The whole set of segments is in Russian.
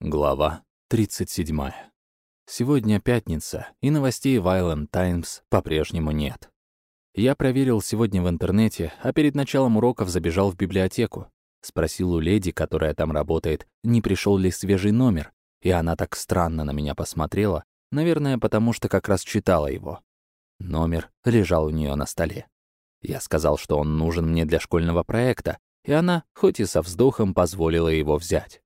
Глава 37. Сегодня пятница, и новостей в Island Times по-прежнему нет. Я проверил сегодня в интернете, а перед началом уроков забежал в библиотеку. Спросил у леди, которая там работает, не пришел ли свежий номер, и она так странно на меня посмотрела, наверное, потому что как раз читала его. Номер лежал у нее на столе. Я сказал, что он нужен мне для школьного проекта, и она, хоть и со вздохом, позволила его взять.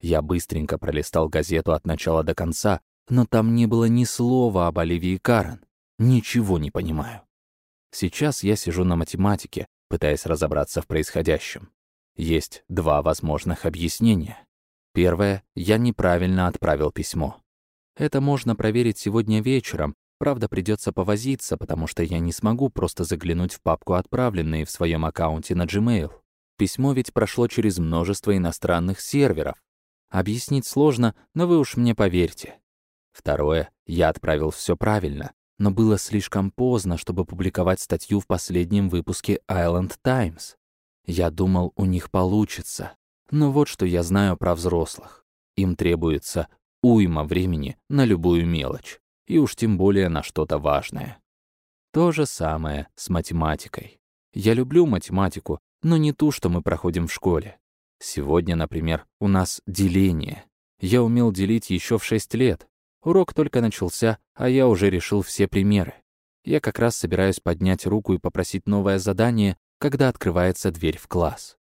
Я быстренько пролистал газету от начала до конца, но там не было ни слова об Оливии Карен. Ничего не понимаю. Сейчас я сижу на математике, пытаясь разобраться в происходящем. Есть два возможных объяснения. Первое — я неправильно отправил письмо. Это можно проверить сегодня вечером, правда, придется повозиться, потому что я не смогу просто заглянуть в папку «Отправленные» в своем аккаунте на Gmail. Письмо ведь прошло через множество иностранных серверов, Объяснить сложно, но вы уж мне поверьте. Второе, я отправил все правильно, но было слишком поздно, чтобы публиковать статью в последнем выпуске Island Times. Я думал, у них получится. Но вот что я знаю про взрослых. Им требуется уйма времени на любую мелочь, и уж тем более на что-то важное. То же самое с математикой. Я люблю математику, но не ту, что мы проходим в школе. Сегодня, например, у нас деление. Я умел делить еще в 6 лет. Урок только начался, а я уже решил все примеры. Я как раз собираюсь поднять руку и попросить новое задание, когда открывается дверь в класс.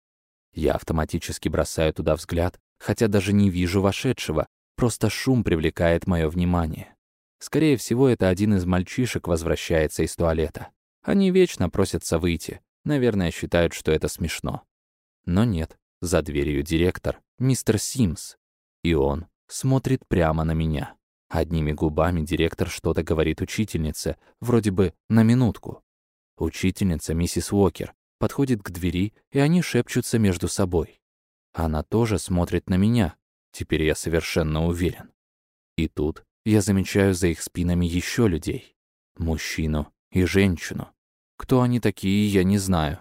Я автоматически бросаю туда взгляд, хотя даже не вижу вошедшего, просто шум привлекает мое внимание. Скорее всего, это один из мальчишек возвращается из туалета. Они вечно просятся выйти, наверное, считают, что это смешно. Но нет, за дверью директор, мистер Симс. И он смотрит прямо на меня. Одними губами директор что-то говорит учительнице, вроде бы на минутку. Учительница, миссис Уокер, подходит к двери, и они шепчутся между собой. Она тоже смотрит на меня, теперь я совершенно уверен. И тут я замечаю за их спинами еще людей. Мужчину и женщину. Кто они такие, я не знаю.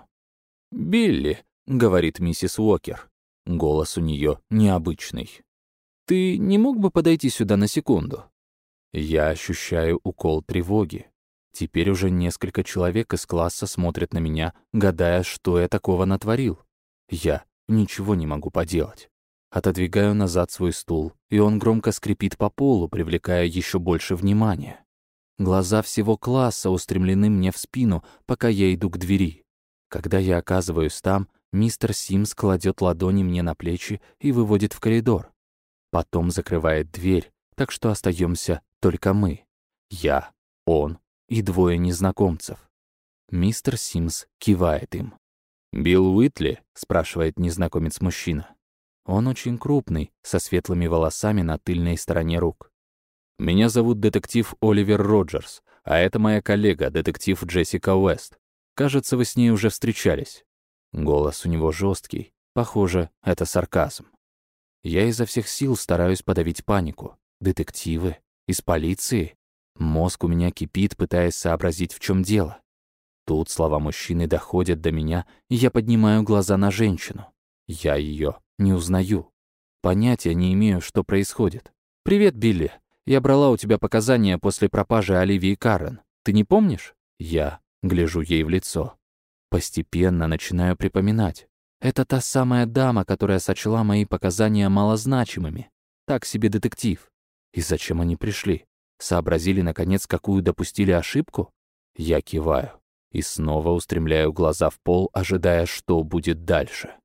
«Билли», — говорит миссис Уокер. Голос у нее необычный. «Ты не мог бы подойти сюда на секунду?» Я ощущаю укол тревоги. Теперь уже несколько человек из класса смотрят на меня, гадая, что я такого натворил. Я ничего не могу поделать. Отодвигаю назад свой стул, и он громко скрипит по полу, привлекая еще больше внимания. Глаза всего класса устремлены мне в спину, пока я иду к двери. Когда я оказываюсь там, Мистер Симс кладет ладони мне на плечи и выводит в коридор. Потом закрывает дверь, так что остаемся только мы. Я, он и двое незнакомцев. Мистер Симс кивает им. «Билл Уитли?» — спрашивает незнакомец-мужчина. Он очень крупный, со светлыми волосами на тыльной стороне рук. «Меня зовут детектив Оливер Роджерс, а это моя коллега, детектив Джессика Уэст. Кажется, вы с ней уже встречались». Голос у него жесткий. Похоже, это сарказм. Я изо всех сил стараюсь подавить панику. Детективы? Из полиции? Мозг у меня кипит, пытаясь сообразить, в чем дело. Тут слова мужчины доходят до меня, и я поднимаю глаза на женщину. Я ее не узнаю. Понятия не имею, что происходит. «Привет, Билли. Я брала у тебя показания после пропажи Оливии Каррен. Ты не помнишь?» Я гляжу ей в лицо. Постепенно начинаю припоминать. Это та самая дама, которая сочла мои показания малозначимыми. Так себе детектив. И зачем они пришли? Сообразили, наконец, какую допустили ошибку? Я киваю и снова устремляю глаза в пол, ожидая, что будет дальше.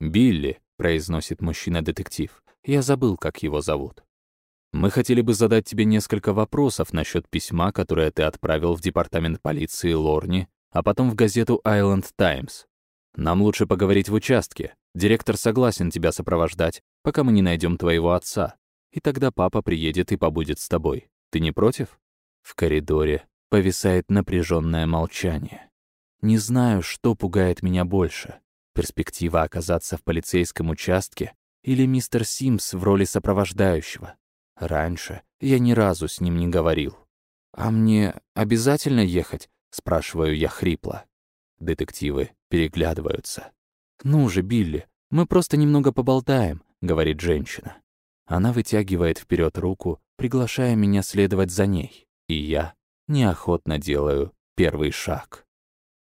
«Билли», — произносит мужчина-детектив, я забыл, как его зовут. «Мы хотели бы задать тебе несколько вопросов насчет письма, которое ты отправил в департамент полиции Лорни а потом в газету Island Times. Нам лучше поговорить в участке. Директор согласен тебя сопровождать, пока мы не найдем твоего отца. И тогда папа приедет и побудет с тобой. Ты не против? В коридоре повисает напряженное молчание. Не знаю, что пугает меня больше. Перспектива оказаться в полицейском участке или мистер Симс в роли сопровождающего. Раньше я ни разу с ним не говорил. «А мне обязательно ехать?» — спрашиваю я хрипло. Детективы переглядываются. «Ну же, Билли, мы просто немного поболтаем», — говорит женщина. Она вытягивает вперед руку, приглашая меня следовать за ней, и я неохотно делаю первый шаг.